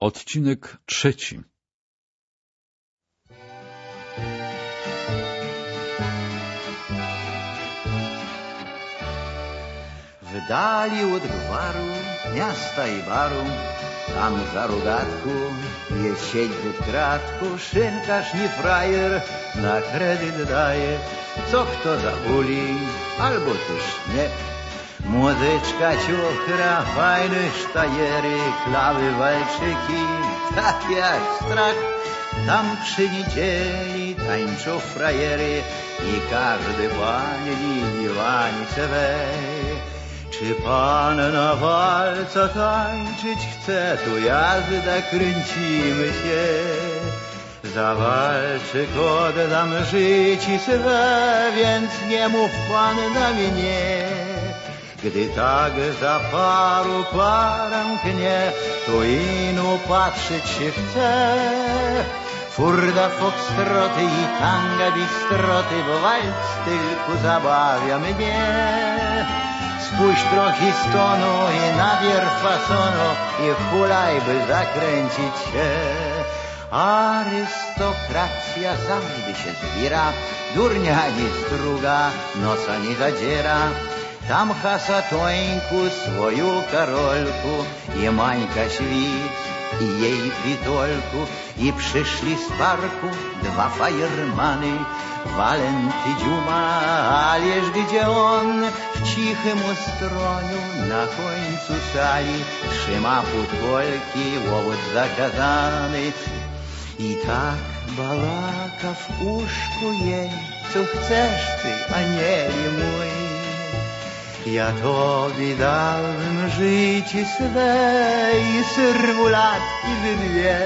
Odcinek trzeci W dali od gwaru, miasta i baru, tam za rogatku sieć w kratku, szynkarz nie frajer, na kredyt daje, co kto zabuli, albo też nie. Młodyczka ciuchra, fajne sztajery, klawy walczyki, tak jak strach. Tam przy niedzieli tańczą frajery i każdy panie linii wańce wej. Czy pan na walca tańczyć chce, tu jazda kręcimy się. Za walczyk oddam życie swe, więc nie mów pan na mnie. Gdy tak za paru klęknie, to ino patrzeć się chce. Furda, foxtroty i tanga bistroty, bo walc tylko zabawia mnie. Spójrz trochę z tonu i nawierw fasonu i hulaj, by zakręcić się. Arystokracja zawsze się zbiera, durnia nie struga, nosa nie zadziera. Tam hasatońku swoją karolku i Mańka świt i jej pitolku i przyszli z parku dwa fajermany Walenty Dziuma, ależ gdzie on w cichym ustroniu na końcu sali trzyma podkolki łowot zakazany i tak balaka w uszku jej, co chcesz ty, anieli mój. Ja tobie dałem życie swe i serwulatki we dwie.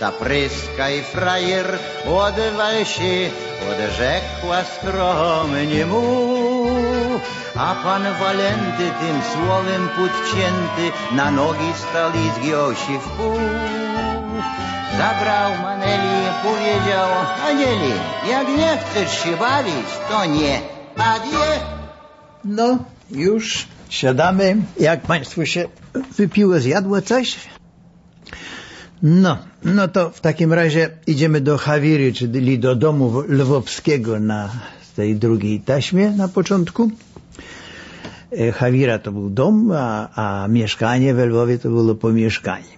Ta pryska i frajer odwal się, odrzekła skromnie mu. A pan Walenty tym słowem podcięty na nogi stał i zgiął się w pół. Zabrał Maneli powiedział, Anieli, jak nie chcesz się bawić, to nie. Adie. No, już siadamy. Jak Państwu się wypiło, zjadło coś? No, no to w takim razie idziemy do Hawiry, czyli do domu lwowskiego na tej drugiej taśmie na początku. Hawira to był dom, a, a mieszkanie w Lwowie to było pomieszkanie.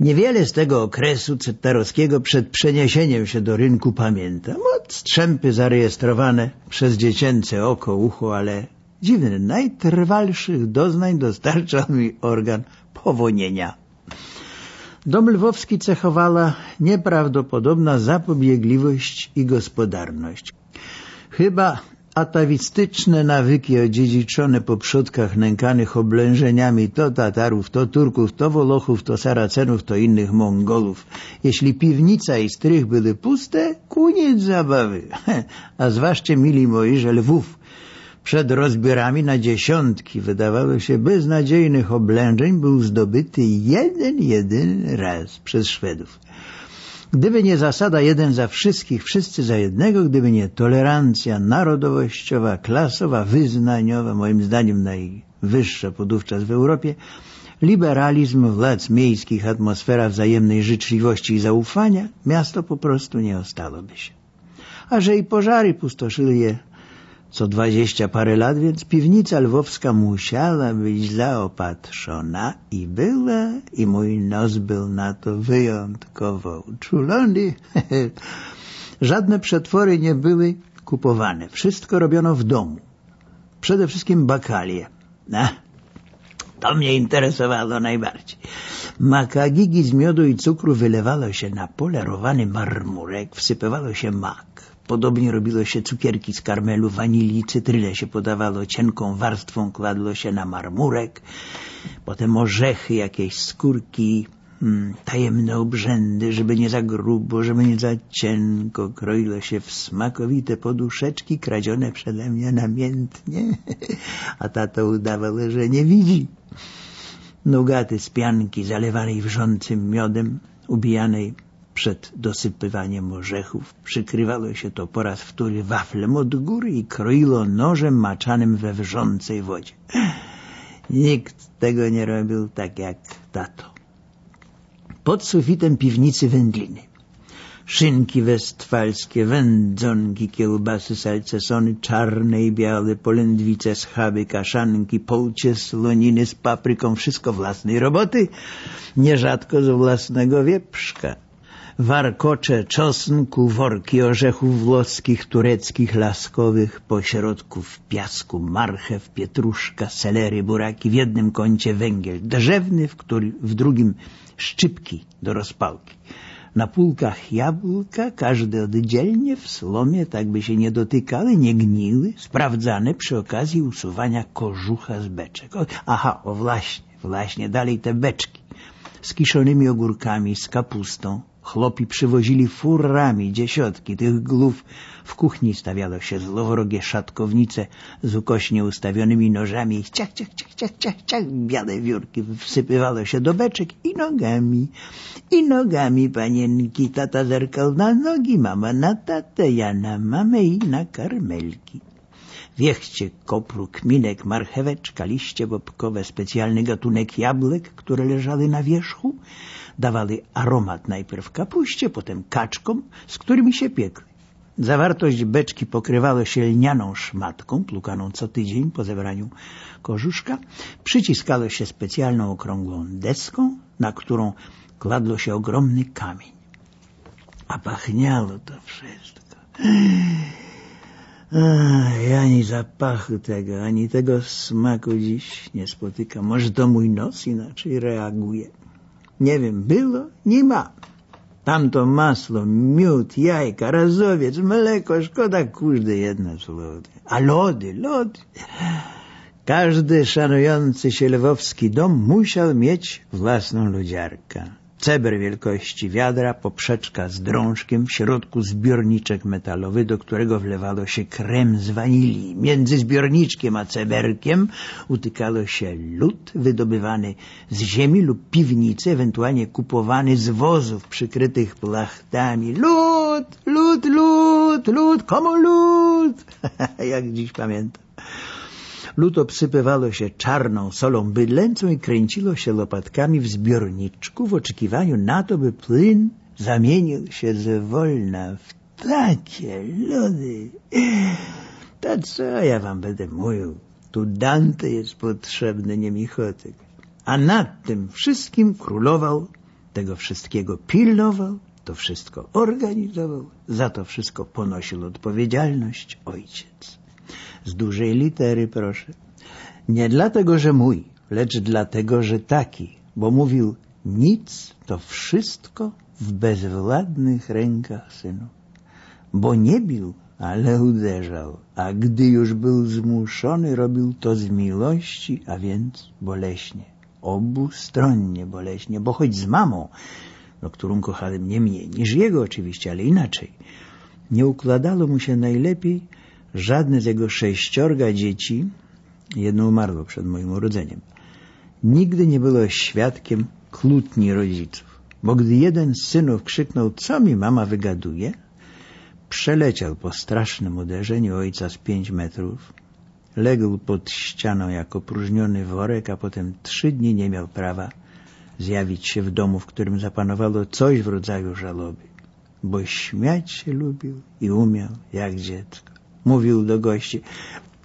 Niewiele z tego okresu cetarowskiego przed przeniesieniem się do rynku pamiętam. Strzępy zarejestrowane przez dziecięce oko, ucho, ale dziwne, najtrwalszych doznań dostarczał mi organ powonienia. Dom lwowski cechowała nieprawdopodobna zapobiegliwość i gospodarność. Chyba atawistyczne nawyki odziedziczone po przodkach nękanych oblężeniami to Tatarów, to Turków, to Wolochów, to Saracenów, to innych Mongolów. Jeśli piwnica i strych były puste, koniec zabawy. A zwłaszcza, mili moi, że Lwów przed rozbiorami na dziesiątki wydawało się beznadziejnych oblężeń był zdobyty jeden, jedyny raz przez Szwedów. Gdyby nie zasada jeden za wszystkich, wszyscy za jednego, gdyby nie tolerancja narodowościowa, klasowa, wyznaniowa, moim zdaniem najwyższa podówczas w Europie, liberalizm władz miejskich, atmosfera wzajemnej życzliwości i zaufania, miasto po prostu nie ostałoby się. A że i pożary pustoszyły je co dwadzieścia parę lat, więc piwnica lwowska musiała być zaopatrzona i była, i mój nos był na to wyjątkowo uczulony. Żadne przetwory nie były kupowane. Wszystko robiono w domu. Przede wszystkim bakalie. To mnie interesowało najbardziej. Makagigi z miodu i cukru wylewało się na polerowany marmurek, wsypywało się mak. Podobnie robiło się cukierki z karmelu, wanilii, cytrynę się podawało cienką warstwą, kładło się na marmurek, potem orzechy, jakieś skórki, hmm, tajemne obrzędy, żeby nie za grubo, żeby nie za cienko, kroiło się w smakowite poduszeczki kradzione przede mnie namiętnie, a tato udawał, że nie widzi. Nugaty z pianki zalewanej wrzącym miodem, ubijanej przed dosypywaniem orzechów przykrywało się to po raz wtóry waflem od góry i kroiło nożem maczanym we wrzącej wodzie. Nikt tego nie robił tak jak tato. Pod sufitem piwnicy wędliny. Szynki westfalskie, wędzonki, kiełbasy, salcesony, czarne i białe, polędwice, schaby, kaszanki, połcie, sloniny z papryką, wszystko własnej roboty, nierzadko z własnego wieprzka warkocze czosnku, worki orzechów włoskich, tureckich, laskowych, pośrodków piasku, marchew, pietruszka, selery, buraki, w jednym kącie węgiel drzewny, w, który, w drugim szczypki do rozpałki. Na półkach jabłka, każde oddzielnie, w slomie, tak by się nie dotykały, nie gniły, sprawdzane przy okazji usuwania kożucha z beczek. O, aha, o właśnie, właśnie, dalej te beczki z kiszonymi ogórkami, z kapustą, Chłopi przywozili furami dziesiątki tych głów. W kuchni stawiano się złowrogie szatkownice z ukośnie ustawionymi nożami i ciach, ciach, ciach, ciach, ciach, ciach, białe wiórki wsypywało się do beczek i nogami. I nogami panienki. Tata zerkał na nogi, mama na tatę, ja na mamę i na karmelki. Wiechcie, kopru, kminek, marcheweczka, liście bobkowe, specjalny gatunek jabłek, które leżały na wierzchu, dawali aromat najpierw kapuście, potem kaczkom, z którymi się piekły. Zawartość beczki pokrywała się lnianą szmatką, plukaną co tydzień po zebraniu kożuszka. Przyciskało się specjalną okrągłą deską, na którą kładło się ogromny kamień. A pachniało to wszystko. Ach, ani zapachu tego, ani tego smaku dziś nie spotykam. Może to mój nos inaczej reaguje. Nie wiem, było, nie ma. Tamto masło, miód, jajka, razowiec, mleko, szkoda jedna z lody. A lody, lody. Każdy szanujący się lwowski dom musiał mieć własną lodziarkę ceber wielkości wiadra, poprzeczka z drążkiem, w środku zbiorniczek metalowy, do którego wlewało się krem z wanilii. Między zbiorniczkiem a ceberkiem utykało się lód wydobywany z ziemi lub piwnicy, ewentualnie kupowany z wozów przykrytych plachtami. Lód, lód, lód, lód, komu lód? Jak dziś pamiętam. Lód obsypywało się czarną solą bydlęcą i kręciło się lopatkami w zbiorniczku w oczekiwaniu na to, by plyn zamienił się zwolna w takie lody. To co ja wam będę mówił? Tu Dante jest potrzebny, nie Michotek. A nad tym wszystkim królował, tego wszystkiego pilnował, to wszystko organizował, za to wszystko ponosił odpowiedzialność ojciec z dużej litery, proszę. Nie dlatego, że mój, lecz dlatego, że taki, bo mówił nic, to wszystko w bezwładnych rękach synu. Bo nie bił, ale uderzał, a gdy już był zmuszony, robił to z miłości, a więc boleśnie. Obustronnie boleśnie, bo choć z mamą, no, którą kochałem nie mniej niż jego oczywiście, ale inaczej, nie układało mu się najlepiej, Żadne z jego sześciorga dzieci, jedno umarło przed moim urodzeniem, nigdy nie było świadkiem kłótni rodziców. Bo gdy jeden z synów krzyknął, co mi mama wygaduje, przeleciał po strasznym uderzeniu ojca z pięć metrów, legł pod ścianą jako opróżniony worek, a potem trzy dni nie miał prawa zjawić się w domu, w którym zapanowało coś w rodzaju żałoby, bo śmiać się lubił i umiał jak dziecko mówił do gości.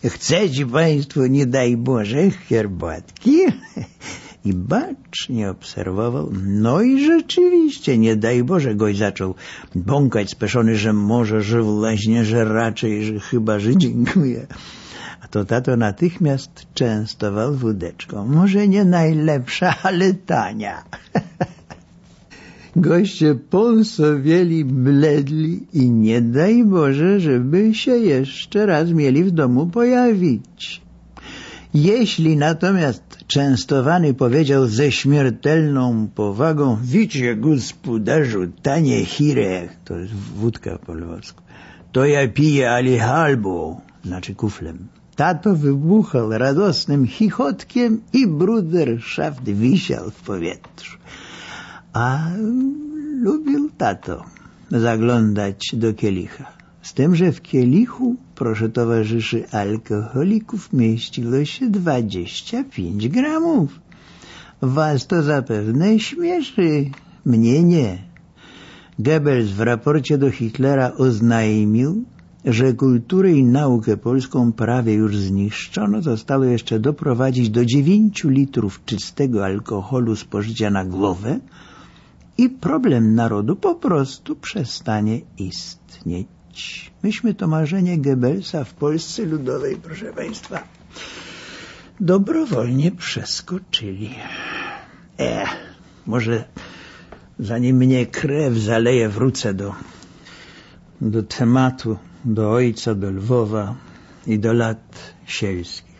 Chcecie Państwo, nie daj Boże, herbatki? I bacznie obserwował. No i rzeczywiście, nie daj Boże, gość zaczął bąkać speszony, że może, że właśnie, że raczej, że chyba, że dziękuję. A to tato natychmiast częstował wódeczką. Może nie najlepsza, ale tania. Goście pąsowieli, bledli i nie daj Boże, żeby się jeszcze raz mieli w domu pojawić. Jeśli natomiast częstowany powiedział ze śmiertelną powagą wicie gospodarzu, tanie chire, to jest wódka po lwowsku, to ja piję ali halbo, znaczy kuflem. Tato wybuchał radosnym chichotkiem i bruderschaft wisiał w powietrzu. A lubił tato zaglądać do kielicha. Z tym, że w kielichu, proszę towarzyszy, alkoholików mieściło się 25 gramów. Was to zapewne śmieszy, mnie nie. Goebbels w raporcie do Hitlera oznajmił, że kulturę i naukę polską prawie już zniszczono, zostało jeszcze doprowadzić do 9 litrów czystego alkoholu spożycia na głowę i problem narodu po prostu przestanie istnieć. Myśmy to marzenie Goebbelsa w Polsce Ludowej, proszę Państwa, dobrowolnie przeskoczyli. E, może zanim mnie krew zaleje, wrócę do, do tematu, do ojca, do Lwowa i do lat sielskich.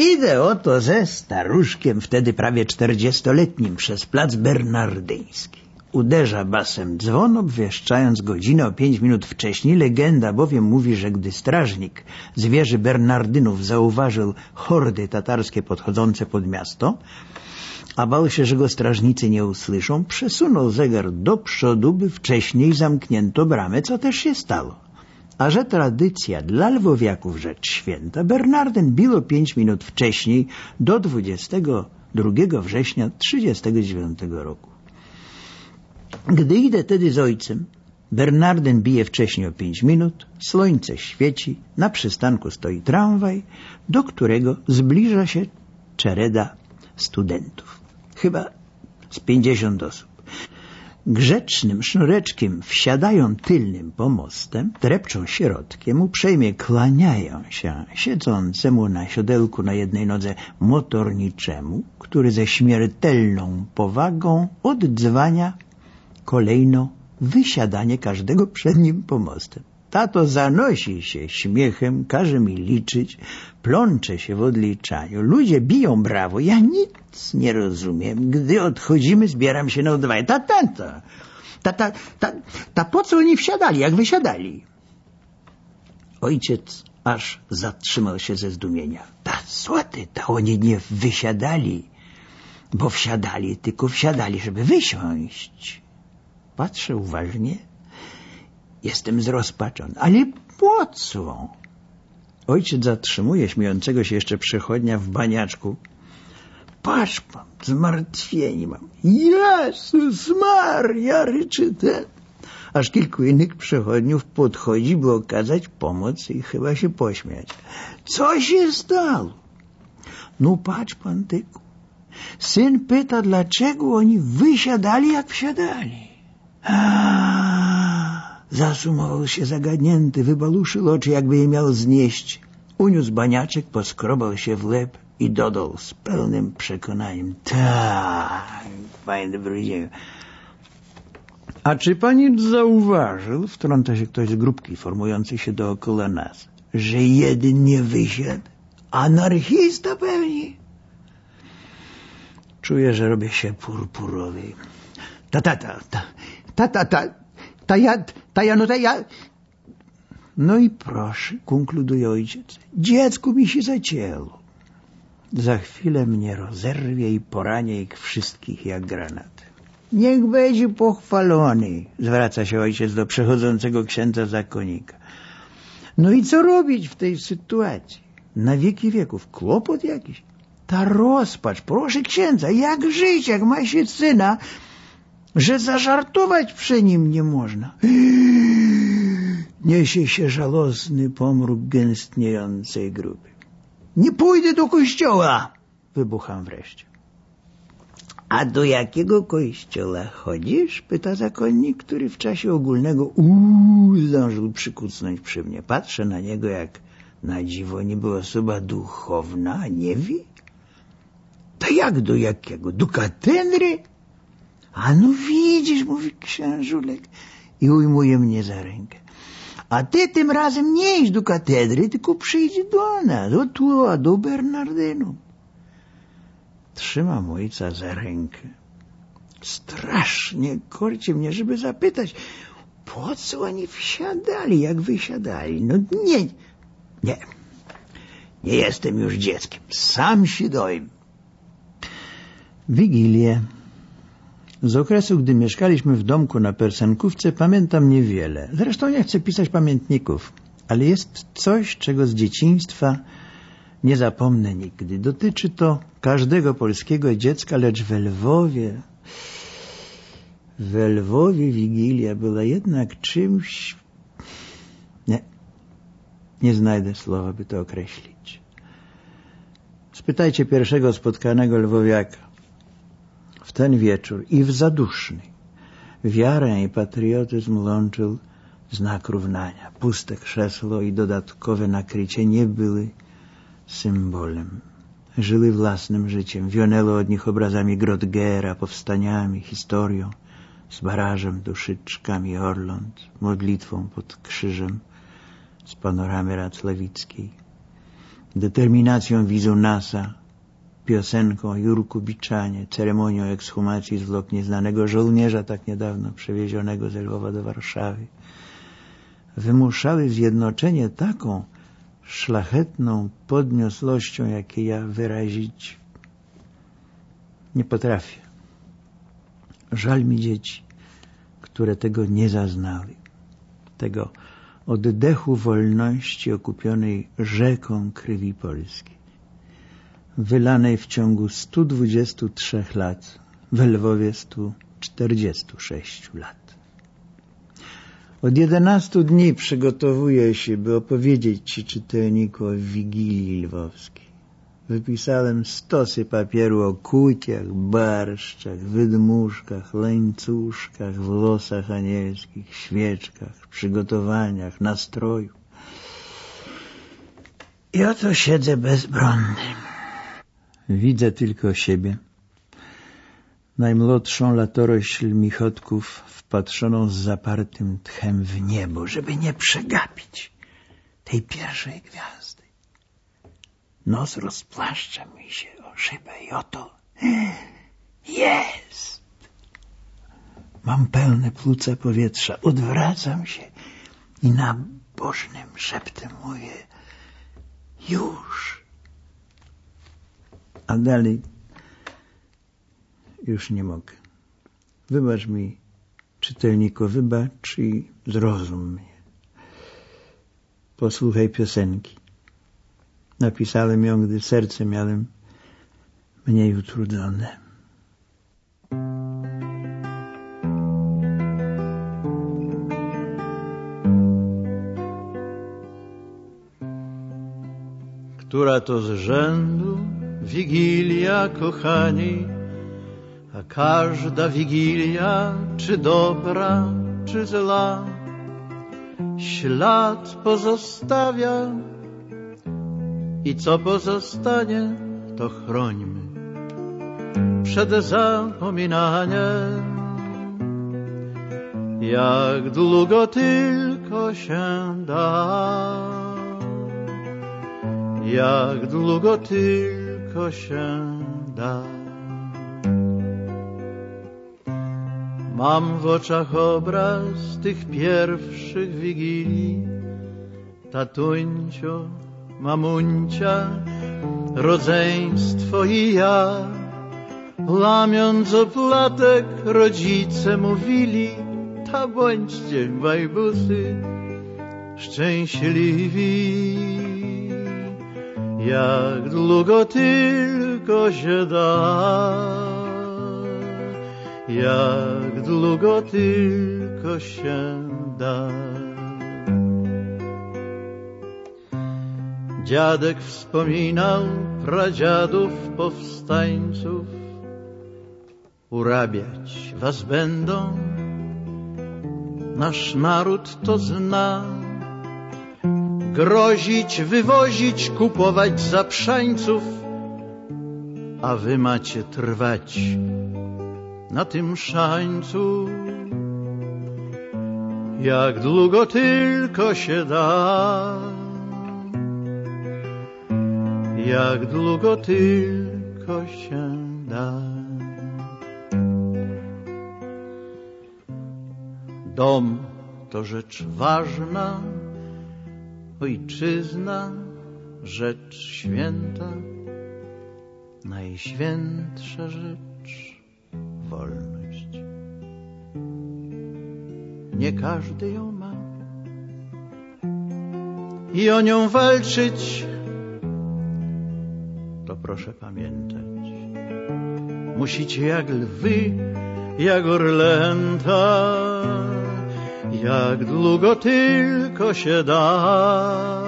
Idę oto ze staruszkiem, wtedy prawie czterdziestoletnim, przez plac bernardyński. Uderza basem dzwon, obwieszczając godzinę o pięć minut wcześniej. Legenda bowiem mówi, że gdy strażnik z wieży Bernardynów zauważył hordy tatarskie podchodzące pod miasto, a bał się, że go strażnicy nie usłyszą, przesunął zegar do przodu, by wcześniej zamknięto bramę, co też się stało. A że tradycja dla lwowiaków rzecz święta, Bernardyn biło pięć minut wcześniej, do 22 września 1939 roku. Gdy idę tedy z ojcem, Bernardyn bije wcześniej o pięć minut, słońce świeci, na przystanku stoi tramwaj, do którego zbliża się czereda studentów. Chyba z pięćdziesiąt osób. Grzecznym sznureczkiem wsiadają tylnym pomostem, drepczą środkiem, uprzejmie kłaniają się siedzącemu na siodełku na jednej nodze motorniczemu, który ze śmiertelną powagą oddzwania kolejno wysiadanie każdego przed nim pomostem. Tato zanosi się śmiechem, każe mi liczyć, plącze się w odliczaniu. Ludzie biją brawo. Ja nic nie rozumiem. Gdy odchodzimy, zbieram się na odwagę. Ta, ta, ta, ta, ta, ta, ta po co oni wsiadali, jak wysiadali? Ojciec aż zatrzymał się ze zdumienia. Ta słaty, ta oni nie wysiadali, bo wsiadali, tylko wsiadali, żeby wysiąść. Patrzę uważnie. Jestem zrozpaczony. Ale po co? Ojciec zatrzymuje śmiejącego się jeszcze przechodnia w baniaczku. Patrz pan, zmartwieni mam. Jezus Maria, ryczy ten. Aż kilku innych przechodniów podchodzi, by okazać pomoc i chyba się pośmiać. Co się stało? No patrz pan tyku. Syn pyta, dlaczego oni wysiadali, jak wsiadali. Zasumował się zagadnięty, wybaluszył oczy, jakby je miał znieść. Uniósł baniaczek, poskrobał się w łeb i dodał z pełnym przekonaniem. Tak, panie dobrodzieju. A czy pani zauważył, wtrąca się ktoś z grupki formującej się dookoła nas, że jeden nie wysiadł? Anarchista pewnie. Czuję, że robię się purpurowy. Ta, ta, ta, ta, ta, ta, ta, ta ja, ta ja, no ta ja... No i proszę, konkluduje ojciec, dziecku mi się zacięło. Za chwilę mnie rozerwie i poranie ich wszystkich jak granat. Niech będzie pochwalony, zwraca się ojciec do przechodzącego księdza zakonika. No i co robić w tej sytuacji? Na wieki wieków kłopot jakiś? Ta rozpacz, proszę księdza, jak żyć, jak ma się syna, że zażartować przy nim nie można. Niesie się żałosny pomruk gęstniejącej grupy. Nie pójdę do kościoła! Wybucham wreszcie. A do jakiego kościoła chodzisz? Pyta zakonnik, który w czasie ogólnego uuu zdążył przykucnąć przy mnie. Patrzę na niego jak na dziwo niby osoba duchowna, nie wie. To jak do jakiego? Do katedry? A no widzisz, mówi księżulek i ujmuje mnie za rękę. A ty tym razem nie idź do katedry, tylko przyjdź do nas, do tu, do Bernardynu. Trzymam ojca za rękę. Strasznie korci mnie, żeby zapytać, po co oni wsiadali, jak wysiadali. No nie, nie, nie jestem już dzieckiem, sam się dojmę. Wigilię Z okresu, gdy mieszkaliśmy w domku na Persenkówce, pamiętam niewiele. Zresztą nie chcę pisać pamiętników, ale jest coś, czego z dzieciństwa nie zapomnę nigdy. Dotyczy to każdego polskiego dziecka, lecz w Lwowie, w Lwowie Wigilia była jednak czymś... Nie, nie znajdę słowa, by to określić. Spytajcie pierwszego spotkanego lwowiaka. Ten wieczór i w zaduszny wiarę i patriotyzm łączył znak równania. Puste krzesło i dodatkowe nakrycie nie były symbolem. Żyły własnym życiem. Wionęło od nich obrazami Grodgera, powstaniami, historią, z barażem, duszyczkami Orląt, modlitwą pod krzyżem z panoramy Raclewickiej, determinacją Wizunasa, piosenką Jurku Biczanie, ceremonią ekshumacji zwłok nieznanego żołnierza tak niedawno przewiezionego z Lwowa do Warszawy, wymuszały zjednoczenie taką szlachetną podniosłością, jakie ja wyrazić nie potrafię. Żal mi dzieci, które tego nie zaznały. Tego oddechu wolności okupionej rzeką krwi polskiej. Wylanej w ciągu 123 lat, w Lwowie 146 lat. Od 11 dni przygotowuję się, by opowiedzieć Ci, czytelniku, o Wigilii Lwowskiej. Wypisałem stosy papieru o kuciach, barszczach, wydmuszkach, łańcuszkach, włosach anielskich, świeczkach, przygotowaniach, nastroju. I oto siedzę bezbronny. Widzę tylko siebie. Najmłodszą latorośl michotków wpatrzoną z zapartym tchem w niebo, żeby nie przegapić tej pierwszej gwiazdy. Nos rozplaszcza mi się o szybę i oto jest. Mam pełne płuca powietrza, odwracam się i nabożnym szeptem mówię już. A dalej już nie mogę. Wybacz mi, czytelniku, wybacz i zrozum mnie. Posłuchaj piosenki. Napisałem ją, gdy serce miałem mniej utrudzone. Która to z rzędu Wigilia, kochani, a każda Wigilia, czy dobra, czy zła, ślad pozostawia i co pozostanie, to chrońmy przed zapominaniem. Jak długo tylko się da, jak długo tylko się da. Mam w oczach obraz tych pierwszych wigilii, tatuńcio, mamuncia, rodzeństwo i ja. Łamiąc oplatek rodzice mówili, ta bądźcie bajbusy szczęśliwi. Jak długo tylko się da, jak długo tylko się da. Dziadek wspominał pradziadów powstańców, urabiać was będą, nasz naród to zna. Grozić, wywozić, kupować zaprzańców, a wy macie trwać na tym szańcu. Jak długo tylko się da, jak długo tylko się da. Dom to rzecz ważna, ojczyzna, rzecz święta, najświętsza rzecz, wolność. Nie każdy ją ma i o nią walczyć, to proszę pamiętać. Musicie jak lwy, jak orlęta jak długo tylko się da,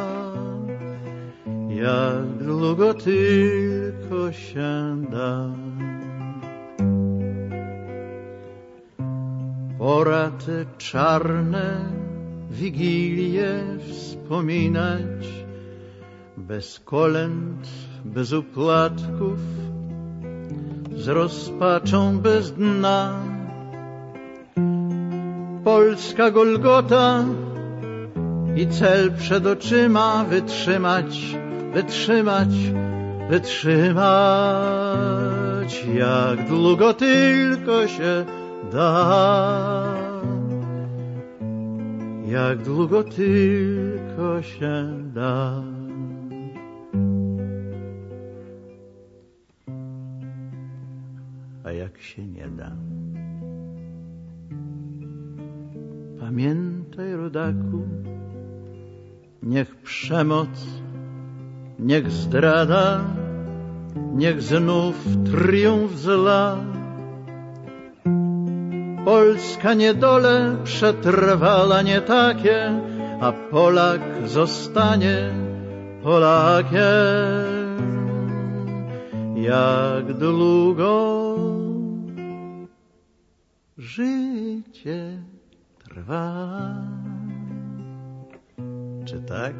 jak długo tylko się da. Pora te czarne wigilie wspominać, bez kolęd, bez upłatków, z rozpaczą bez dna. Polska Golgota i cel przed oczyma wytrzymać, wytrzymać, wytrzymać, jak długo tylko się da. Jak długo tylko się da. A jak się nie da? Pamiętaj, rodaku, niech przemoc, niech zdrada, niech znów triumf zla. Polska niedole przetrwala nie takie, a Polak zostanie Polakiem. Jak długo trwa. Czy tak?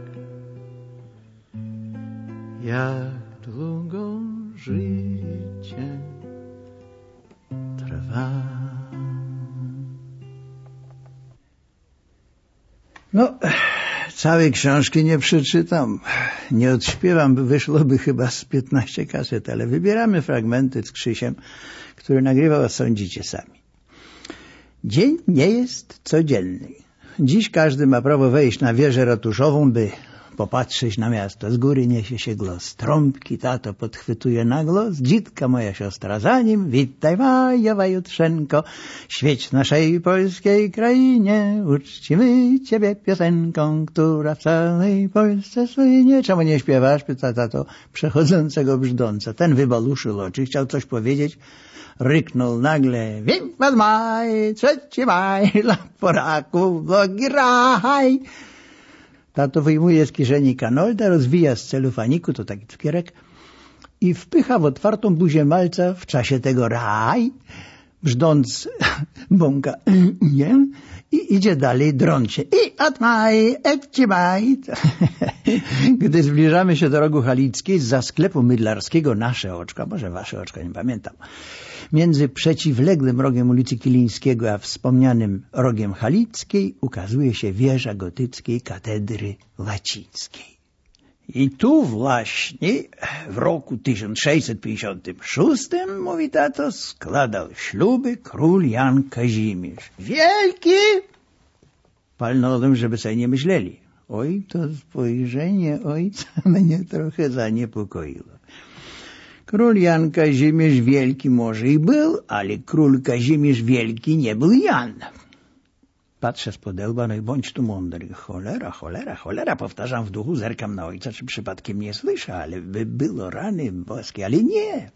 Jak długo życie trwa. No, całej książki nie przeczytam. Nie odśpiewam, by wyszłoby chyba z 15 kaset, ale wybieramy fragmenty z Krzysiem, który nagrywał, a sądzicie sami. Dzień nie jest codzienny. Dziś każdy ma prawo wejść na wieżę ratuszową, by popatrzeć na miasto. Z góry niesie się głos. Trąbki tato podchwytuje na głos. Dzitka moja siostra za nim. Witaj Majowa Jutrzenko. Świeć naszej polskiej krainie. Uczcimy ciebie piosenką, która w całej Polsce słynie. Czemu nie śpiewasz? Pyta tato przechodzącego brzdąca. Ten wybaluszył oczy. Chciał coś powiedzieć. Ryknął nagle. Wimpad maj, trzeci maj, dla poraków, bogi raj. Tato wyjmuje z kieszeni kanolda, rozwija z celofaniku, to taki cukierek, i wpycha w otwartą buzię malca w czasie tego raj, brzdąc bąka, nie? I idzie dalej, drącie. I atmaj, etcimaj. Gdy zbliżamy się do rogu Halickiej, za sklepu mydlarskiego nasze oczka, może wasze oczka, nie pamiętam, między przeciwległym rogiem ulicy Kilińskiego a wspomnianym rogiem Halickiej ukazuje się wieża gotyckiej katedry łacińskiej. I tu właśnie w roku 1656, mówi tato, składał śluby król Jan Kazimierz. Wielki! Palnąłem, żeby sobie nie myśleli. Oj, to spojrzenie ojca mnie trochę zaniepokoiło. Król Jan Kazimierz Wielki może i był, ale król Kazimierz Wielki nie był Jan. Patrzę z podełba, no i bądź tu mądry. Cholera, cholera, cholera, powtarzam w duchu, zerkam na ojca, czy przypadkiem nie słyszę, ale by było rany boskie, ale nie.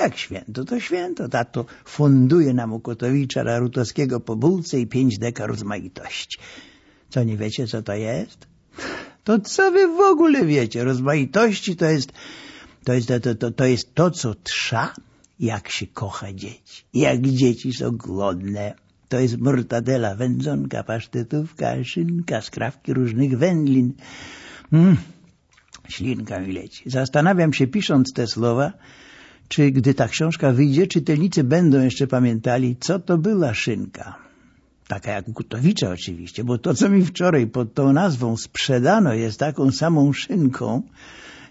Jak święto, to święto. Tato funduje nam u Kotowicza Rarutowskiego po bułce i pięć deka rozmaitości. Co, nie wiecie, co to jest? To co wy w ogóle wiecie? Rozmaitości to jest to jest to, to, to, jest to co trza, jak się kocha dzieci. Jak dzieci są głodne. To jest mortadela, wędzonka, pasztetówka, szynka, skrawki różnych wędlin. Mm, ślinka mi leci. Zastanawiam się, pisząc te słowa, czy gdy ta książka wyjdzie, czytelnicy będą jeszcze pamiętali, co to była szynka. Taka jak u Kutowicza oczywiście, bo to, co mi wczoraj pod tą nazwą sprzedano, jest taką samą szynką,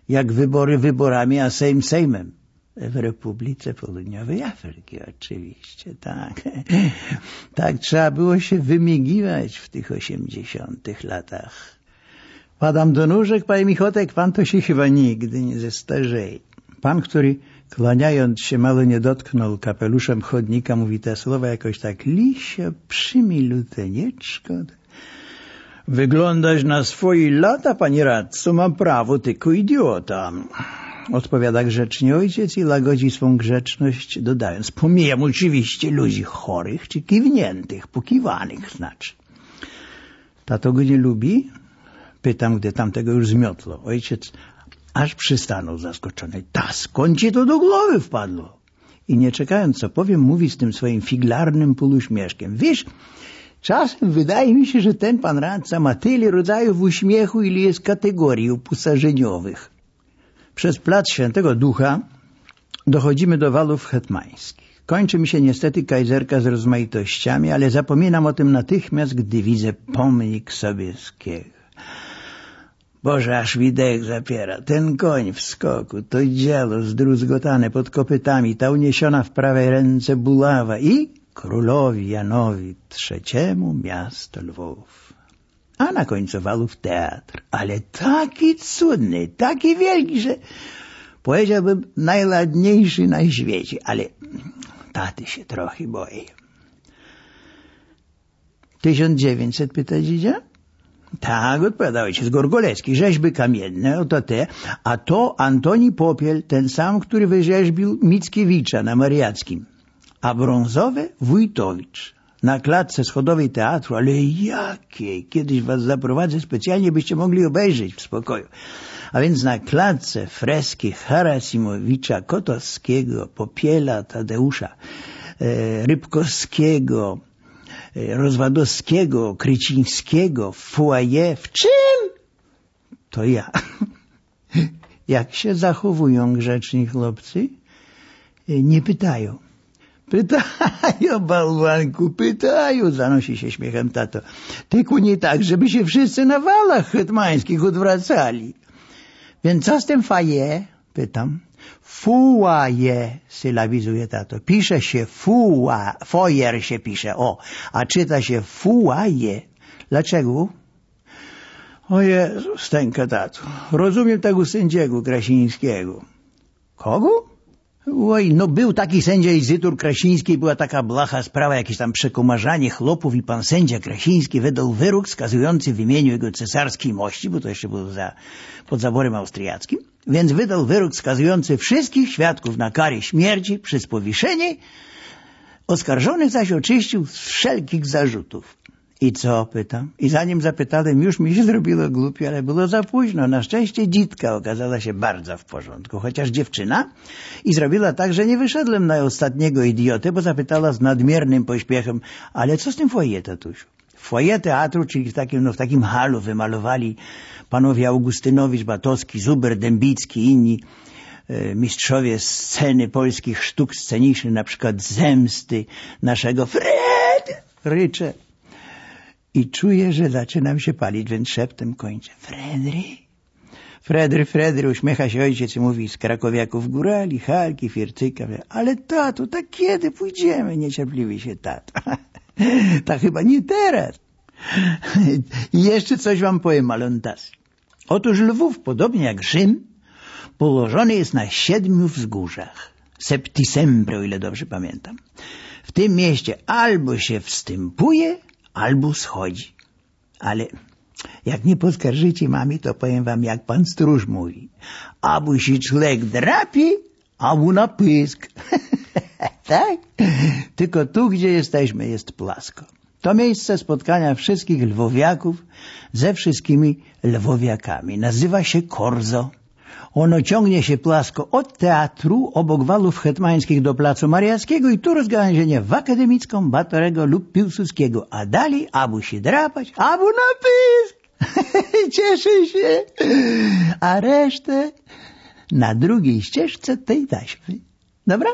jak wybory wyborami, a Sejm Sejmem. W Republice Południowej Afryki oczywiście, tak. tak trzeba było się wymigiwać w tych osiemdziesiątych latach. Padam do nóżek, panie Michotek, pan to się chyba nigdy nie zestarzeje. Pan, który Kłaniając się, mało nie dotknął kapeluszem chodnika, mówi te słowa jakoś tak, lisie, przymilutenieczko. Wyglądasz na swoje lata, panie radco, mam prawo, tylko idiota. Odpowiada grzecznie ojciec i lagodzi swą grzeczność, dodając, pomijam oczywiście ludzi chorych czy kiwniętych, pokiwanych znaczy. Tato go nie lubi? Pytam, gdy tamtego już zmiotło. Ojciec aż przystanął zaskoczony. Ta, skąd ci to do głowy wpadło? I nie czekając, co powiem, mówi z tym swoim figlarnym półuśmieszkiem. Wiesz, czasem wydaje mi się, że ten pan radca ma tyle rodzajów uśmiechu, ile jest kategorii uposażeniowych. Przez plac Świętego Ducha dochodzimy do walów hetmańskich. Kończy mi się niestety kajzerka z rozmaitościami, ale zapominam o tym natychmiast, gdy widzę pomnik Sobieskiego. Boże, aż widek zapiera. Ten koń w skoku, to dzielo zdruzgotane pod kopytami, ta uniesiona w prawej ręce buława i królowi Janowi trzeciemu miasto Lwów. A na końcu walów teatr, ale taki cudny, taki wielki, że powiedziałbym najladniejszy na świecie, ale taty się trochę boi. 1900 pyta dzidzia? Tak, odpowiada ojciec Gorgolecki. Rzeźby kamienne, oto te, a to Antoni Popiel, ten sam, który wyrzeźbił Mickiewicza na Mariackim. A brązowe Wójtowicz. Na klatce schodowej teatru, ale jakie! Kiedyś was zaprowadzę specjalnie, byście mogli obejrzeć w spokoju. A więc na klatce freski Harasimowicza, Kotowskiego, Popiela, Tadeusza, e, Rybkowskiego, Rozwadowskiego, Krycińskiego, Foyer. W czym? To ja. Jak się zachowują grzeczni chłopcy? Nie pytają. Pytają, bałwanku, pytają, zanosi się śmiechem tato. Tylko nie tak, żeby się wszyscy na walach hetmańskich odwracali. Więc co z tym faje? Pytam. Fuaje, sylabizuje tato. Pisze się fuła, foyer się pisze, o, a czyta się fuaje. Dlaczego? O Jezu, stęka tato. Rozumiem tego sędziego Krasińskiego. Kogo? Oj, no był taki sędzia Izytur Krasiński, była taka blacha sprawa, jakieś tam przekomarzanie chłopów i pan sędzia Krasiński wydał wyrok skazujący w imieniu jego cesarskiej mości, bo to jeszcze było za, pod zaborem austriackim, więc wydał wyrok skazujący wszystkich świadków na karę śmierci przez powieszenie, oskarżonych zaś oczyścił z wszelkich zarzutów. I co? pytam. I zanim zapytałem, już mi się zrobiło głupio, ale było za późno. Na szczęście dzitka okazała się bardzo w porządku, chociaż dziewczyna i zrobiła tak, że nie wyszedłem na ostatniego idiotę, bo zapytała z nadmiernym pośpiechem, ale co z tym foyer, tatusiu? Foyer teatru, czyli w takim, no, w takim halu wymalowali panowie Augustynowicz, Batowski, Zuber, Dębicki i inni e, mistrzowie sceny polskich sztuk scenicznych, na przykład Zemsty naszego Fred, ryczę i czuję, że zaczynam się palić, więc szeptem kończę. Fredry? Fredry, Fredry, uśmiecha się ojciec i mówi z krakowiaków górali, halki, fircyka. Ale tato, tak kiedy pójdziemy? Niecierpliwi się tato. tak chyba nie teraz. I jeszcze coś wam powiem, Malontas. Otóż Lwów, podobnie jak Rzym, położony jest na siedmiu wzgórzach. Septisembre, o ile dobrze pamiętam. W tym mieście albo się wstępuje, albo schodzi. Ale jak nie poskarżycie mamie, to powiem wam, jak pan stróż mówi. Albo się człowiek drapi, albo na pysk. tak? Tylko tu, gdzie jesteśmy, jest plasko. To miejsce spotkania wszystkich lwowiaków ze wszystkimi lwowiakami. Nazywa się Korzo. Ono ciągnie się plasko od teatru obok walów hetmańskich do Placu Mariackiego i tu rozgałęzienie w Akademicką, Batorego lub Piłsudskiego, a dalej albo się drapać, albo na pysk. Cieszę się. A resztę na drugiej ścieżce tej taśmy. Dobra?